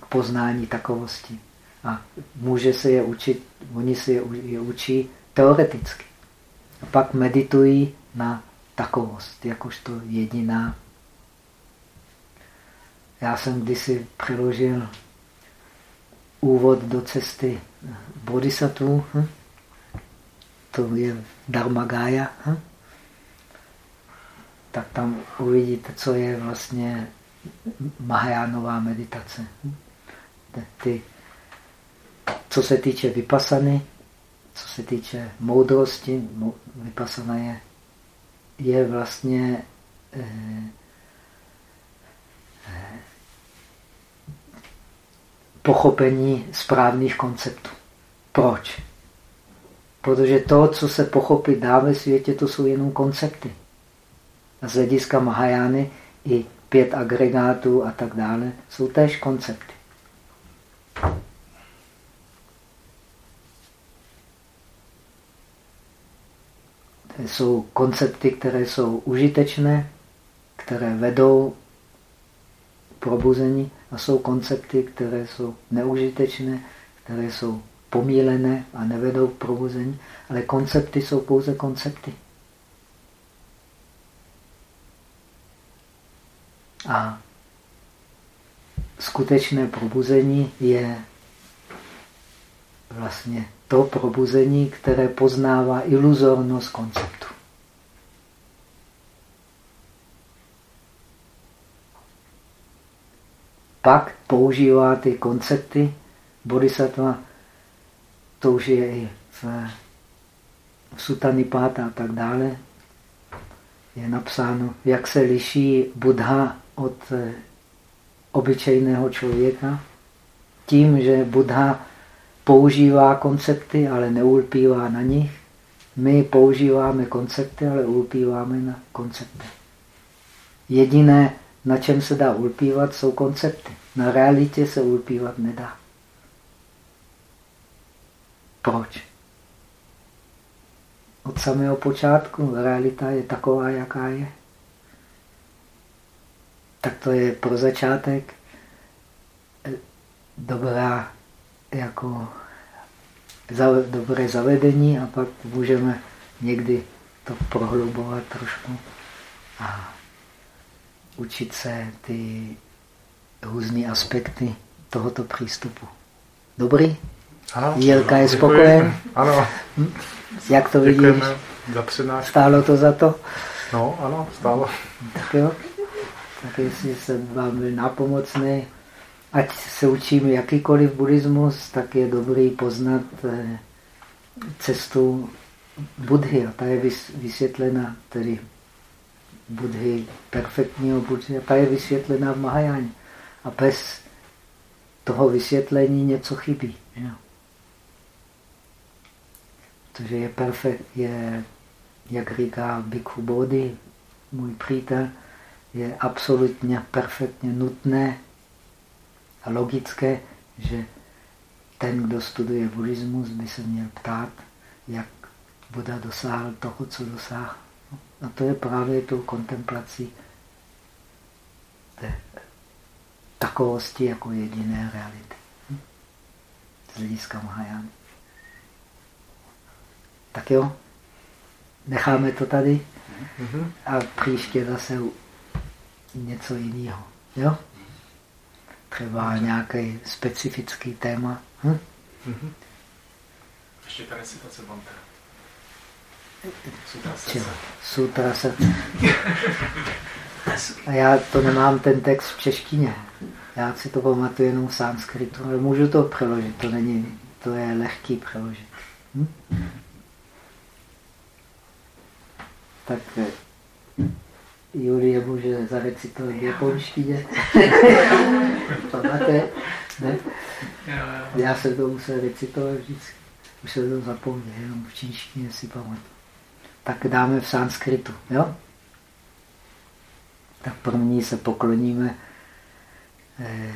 k poznání takovosti. A může se je učit, oni se je, je učí teoreticky. A pak meditují na takovost, jakožto jediná. Já jsem kdysi přeložil úvod do cesty bodhisattva. Hm? To je Dharma Gaya. Hm? Tak tam uvidíte, co je vlastně Mahajánová meditace. Hm? Ty, co se týče vypasany, co se týče moudrosti, vypasana je, je vlastně eh, eh, pochopení správných konceptů. Proč? Protože to, co se pochopit dá ve světě, to jsou jenom koncepty. A z hlediska Mahajány i pět agregátů a tak dále jsou též koncepty. To jsou koncepty, které jsou užitečné, které vedou probuzení a jsou koncepty, které jsou neužitečné, které jsou pomílené a nevedou k probuzení, ale koncepty jsou pouze koncepty. A skutečné probuzení je vlastně to probuzení, které poznává iluzornost konceptu. Pak používá ty koncepty bodhisattva, to už je i v, v Sutanipáta a tak dále, je napsáno, jak se liší Buddha od eh, obyčejného člověka, tím, že Buddha používá koncepty, ale neulpívá na nich. My používáme koncepty, ale ulpíváme na koncepty. Jediné, na čem se dá ulpívat, jsou koncepty. Na realitě se ulpívat nedá. Proč? Od samého počátku realita je taková, jaká je. Tak to je pro začátek dobrá jako dobré zavedení a pak můžeme někdy to prohlubovat trošku a učit se ty různé aspekty tohoto přístupu. Dobrý? Ano, Jílka je spokojen? Ano. Jak to vidíš? Za Stálo to za to? No, ano, stálo. Tak jo. Tak jestli jsem vám byl nápomocný, ať se učíme jakýkoliv buddhismus, tak je dobrý poznat eh, cestu Budhy. A ta je vysvětlena, tedy Budhy, perfektního Budhy, ta je vysvětlena v Mahajáně. A bez toho vysvětlení něco chybí. Jo. Protože je perfekt, je, jak říká Bhikkhu Bodhi, můj přítel, je absolutně perfektně nutné a logické, že ten, kdo studuje buddhismus, by se měl ptát, jak Buddha dosáhl toho, co dosáhl. A to je právě tou kontemplací té takovosti jako jediné reality. Z hlediska Mahajana. Tak jo, necháme to tady a příště zase něco jiného. Jo? Třeba nějaký specifický téma. Hm? Ještě ta recitace Bante. Sutra se. A já to nemám ten text v češtině. Já si to pamatuju jenom v sanskritu, ale můžu to přeložit. To není, to je lehký přeložit. Hm? Tak eh, Julie může zarecitovat v japonštině. Pamatuje? Ne? Já jsem to musel recitovat vždycky. Už jsem to zapomněl, jenom v čínštině si pamatuju. Tak dáme v sanskritu, jo? Tak první se pokloníme eh,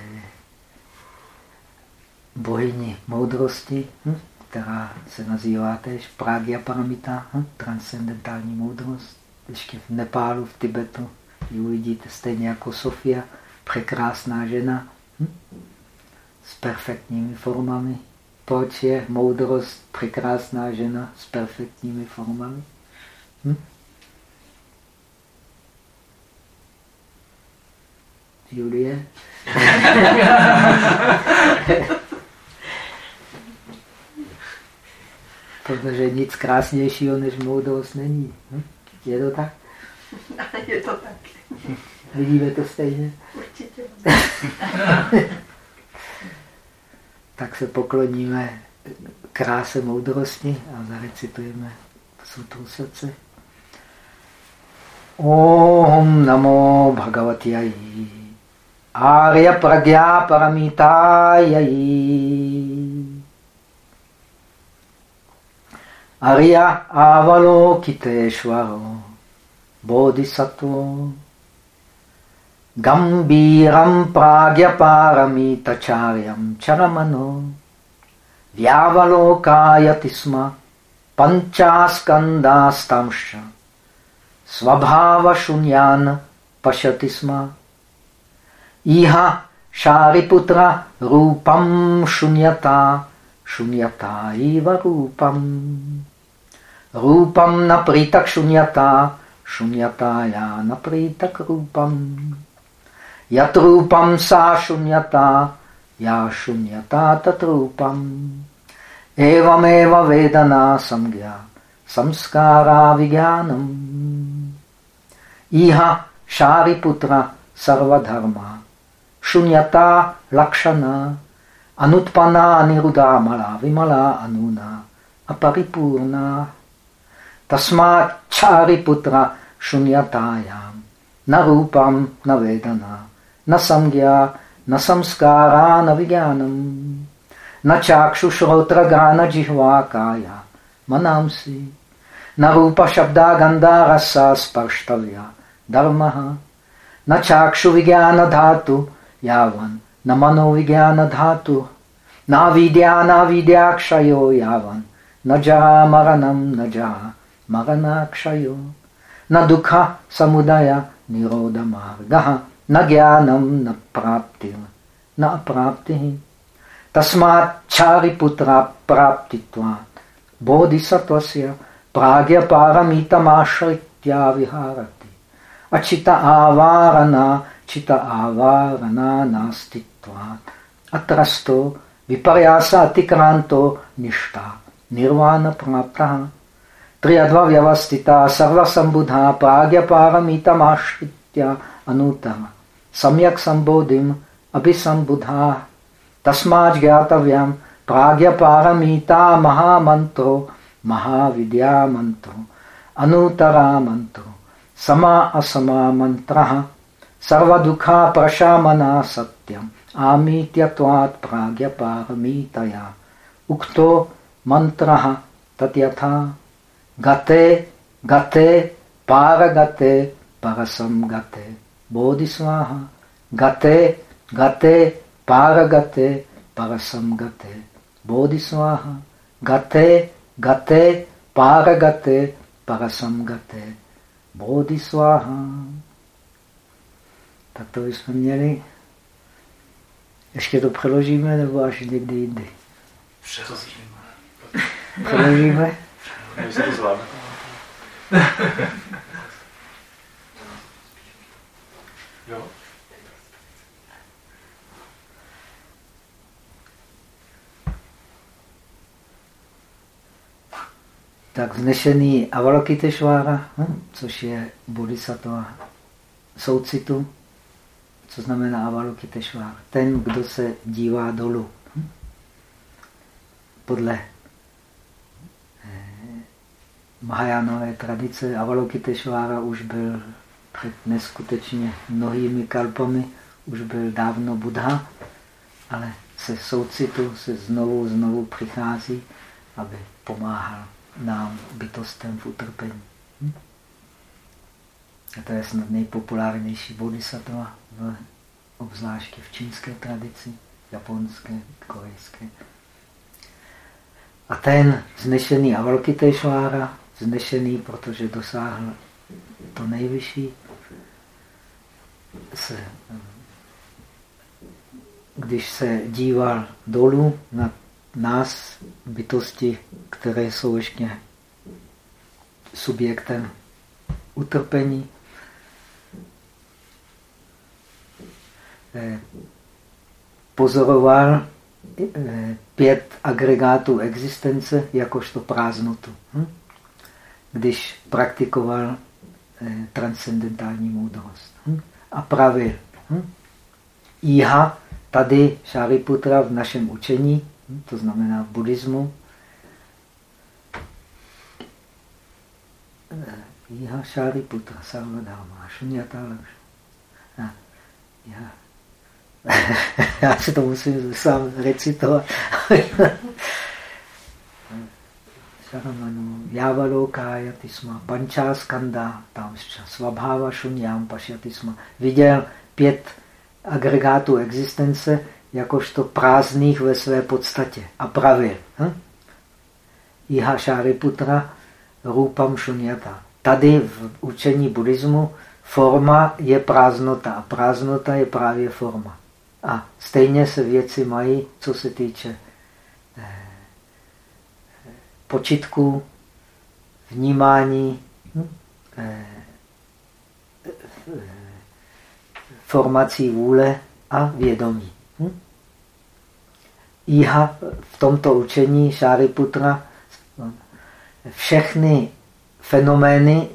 bohyni moudrosti, hm? která se nazývá též Pragya Paramita, hm? transcendentální moudrost ještě v Nepálu, v Tibetu, ji uvidíte stejně jako Sofia, překrásná žena hm? s perfektními formami. Proč je moudrost překrásná žena s perfektními formami? Hm? Julie? Protože nic krásnějšího než moudrost není. Hm? Je to tak? Je to tak. Vidíme to stejně? Určitě. tak se pokloníme kráse moudrosti a zarecitujeme sutru srdce. Om namo bhagavati ayi. Arya pragya paramitayi. Arya Avalokiteshvaro Bodhisattva Gambiram Pragyaparamitacharyam Charamano Vyavalokayati sma Panchaskandastamsha Svabhava Shunyan Pashati sma Iha Shariputra Rupam Shunyata Shunyata iva Rupam Rupam napritak šunyata, šunyata já napritak rupam. Yatrupam sa shunyata, ya shunyata tatrupam. Evam eva vedana samgya, samskara vigyanam. Iha Shariputra sarvadharma, shunyata lakshana, anutpana anirudamala, vimala anuna, aparipurna. Tasmat chariputra shunyatayam, na rupam, na vedana, na samgya, na samskara, na vigyanam, na chakshushrotra gana jihva kaya, manamsi, na rupa shabda gandha rasa sparštavya, dharmaha, na chakshu vigyana dhatu, yavan, na mano vigyana dhatu, na vidyana vidyakshayo yavan, na jaha maranam, na jaha maranakshayo, na dukha samudaya niroda margaha, na a čita avarana, čita avarana nástitva. Atrasto, vyparyasa atikranto, ništa, nirvana praptaha. Triadva vyavastita, sarva sambudha, prágya paramita mášitya, anutama. Samyak sambodhim, abhisambudha. Tasmáč gyatavyam, prágya paramita, mahamantro, mahavidya mantro, anutara mantro. समा असमा मंत्र सर्वदुखा प्रशामना सत्यम। आमीत्यत्वात् प्राज्ञपारमीतया उक्तो मंत्र तत्यथा गते गते पारगते परसम गते बोधिस्वाहा। गते गते पारगते परसम गते बोधिस्वाहा। गते गते Gate, paragate, parasamgate, bodhisvaha. Tak to bychom měli. Ještě to přeložíme, nebo až někdy jindy? Přeložíme. Přeložíme? My se to zvládne. jo. Tak vznešený Avalokiteshvara, hm, což je bodhisattva soucitu, co znamená Avalokiteshvara. Ten, kdo se dívá dolů. Hm. Podle eh, Mahajánové tradice Avalokiteshvara už byl před neskutečně mnohými kalpami, už byl dávno Buddha, ale se soucitu se znovu, znovu přichází, aby pomáhal nám bytostem v utrpení. Hm? A to je snad nejpopulárnější bodhisattva, v, obzvláště v čínské tradici, japonské, korejské. A ten znešený Avalokiteshvara, znešený, protože dosáhl to nejvyšší, se, když se díval dolů na nás, bytosti, které jsou ještě subjektem utrpení, eh, pozoroval eh, pět agregátů existence jakožto prázdnotu. Hm? Když praktikoval eh, transcendentální moudrost. Hm? A pravil. Hm? Iha, tady Šariputra v našem učení to znamená v buddhismu. Jiha Šariputra Sarvadharma Shunyata já, já si to musím sám recitovat. Sharamanu Yavalokája tisma Panchaskanda tam svabhava šunyam pašyatisma. Viděl pět agregátů existence, jakožto prázdných ve své podstatě a pravě. Hm? Iha Shariputra Rupam Shunyata. Tady v učení buddhismu forma je prázdnota a prázdnota je právě forma. A stejně se věci mají, co se týče eh, počitku, vnímání, hm? eh, formací vůle a vědomí. Iha v tomto učení Šáriputra všechny fenomény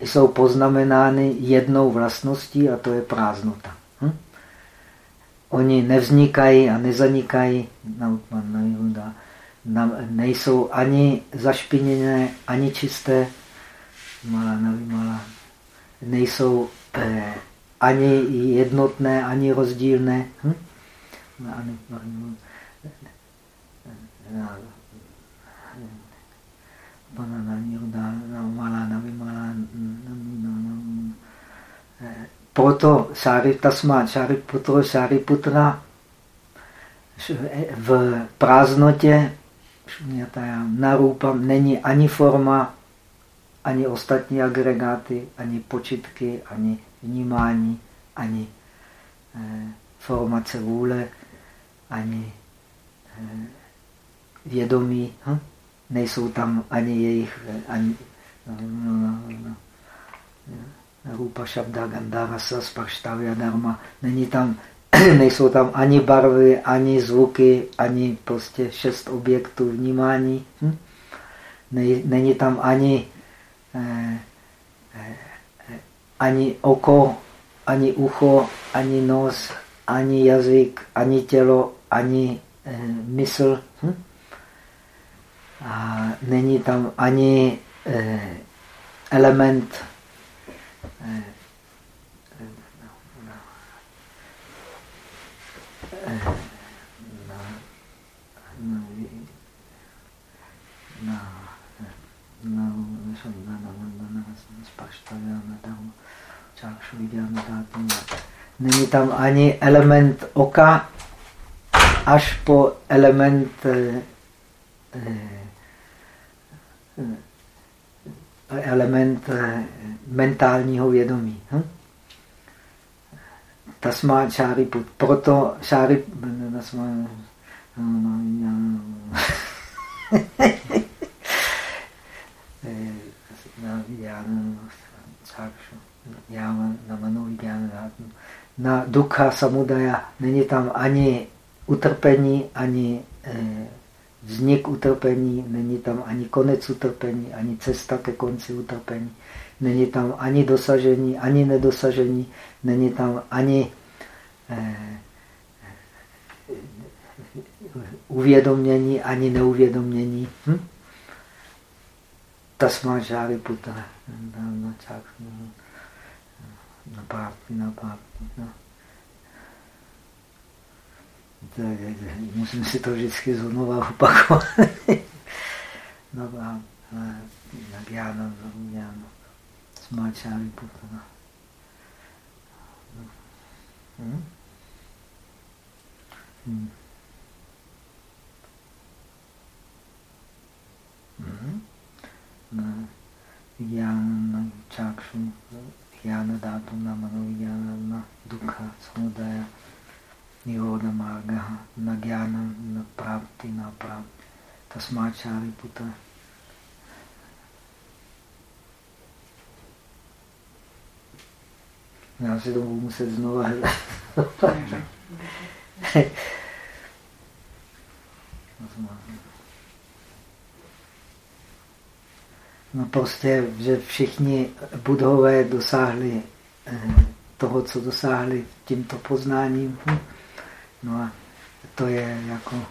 jsou poznamenány jednou vlastností a to je prázdnota. Hm? Oni nevznikají a nezanikají, nejsou ani zašpiněné, ani čisté, nejsou eh, ani jednotné, ani rozdílné. Hm? Proto Šáry Tasma, Šáry Putro, Šáry Putra v prázdnotě narůpam není ani forma, ani ostatní agregáty, ani počitky, ani vnímání, ani eh, formace vůle, ani eh, vědomí. Hm? Nejsou tam ani jejich ani, no, no, no, no. Rupa Shabda Gandharasa Sparštavya Dharma. Není tam, nejsou tam ani barvy, ani zvuky, ani prostě šest objektů vnímání. Hm? Není tam ani, eh, eh, ani oko, ani ucho, ani nos, ani jazyk, ani tělo, ani eh, mysl. Hm? A není tam ani eh, element eh, Není tam ani element oka, až po element eh, element eh, mentálního vědomí. Hm? Tasma šáriput. Proto šárip... Na dukha samudaja není tam ani utrpení, ani eh, vznik utrpení, není tam ani konec utrpení, ani cesta ke konci utrpení. Není tam ani dosažení, ani nedosažení, není tam ani eh, uvědomění, ani neuvědomění. Hm? Tasma žáry puta. Na, na, na, na, na, na, musím si to vždycky znova opakovat. no a na Gyana, Gyana, Smáčávi Putana. Hmm? Hmm. Hmm. Na Gyana, Chakshu, Gyana Dhatu, na Mano, Gyana, na Dukha, Samudaya, Niroda Marga, na Gyana, na Prapti, na Prapti. Tasmáčári puta. Já si to budu muset znova hledat. No prostě, že všichni budhové dosáhli eh, toho, co dosáhli tímto poznáním. No a to je jako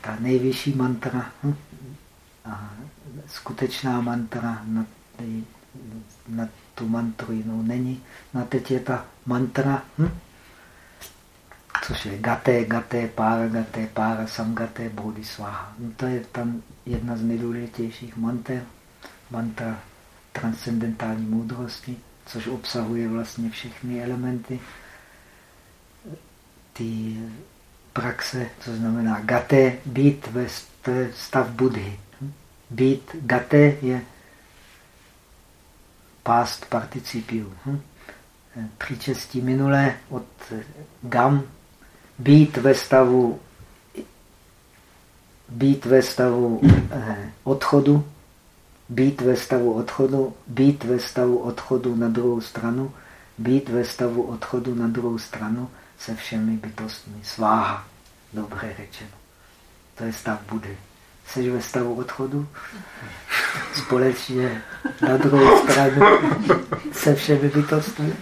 ta nejvyšší mantra hm? a skutečná mantra na, na tu mantru jinou není. No a teď je ta mantra, hm? což je gaté, gaté, pára, gaté, pára, samgaté, bodhisvaha. No to je tam jedna z nejdůležitějších manter, mantra transcendentální moudrosti, což obsahuje vlastně všechny elementy ty praxe, co znamená gaté, být ve stav Budhy. Být gaté je past participiu. Příčestí minulé od gam, být ve stavu být ve stavu eh, odchodu, být ve stavu odchodu, být ve stavu odchodu na druhou stranu, být ve stavu odchodu na druhou stranu se všemi bytostmi. Sváha, dobře řečeno. To je stav Budy. Jsi ve stavu odchodu? Společně na druhou stranu se všemi bytostmi?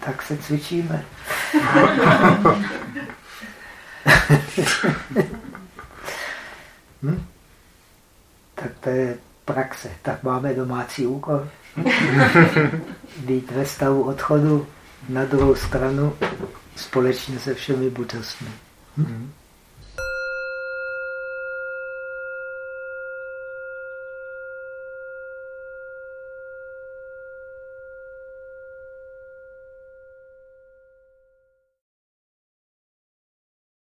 Tak se cvičíme. hm? Tak to je praxe. Tak máme domácí úkol. Být ve stavu odchodu na druhou stranu společně se všemi bytostmi. Hm?